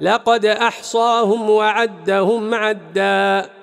لقد أحصاهم وعدهم عدًّا.